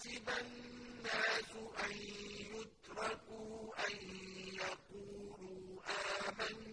أَحَسِبَ النَّاسُ أَن يُتْرَكُوا أَن يَقُولُوا آمَنَّا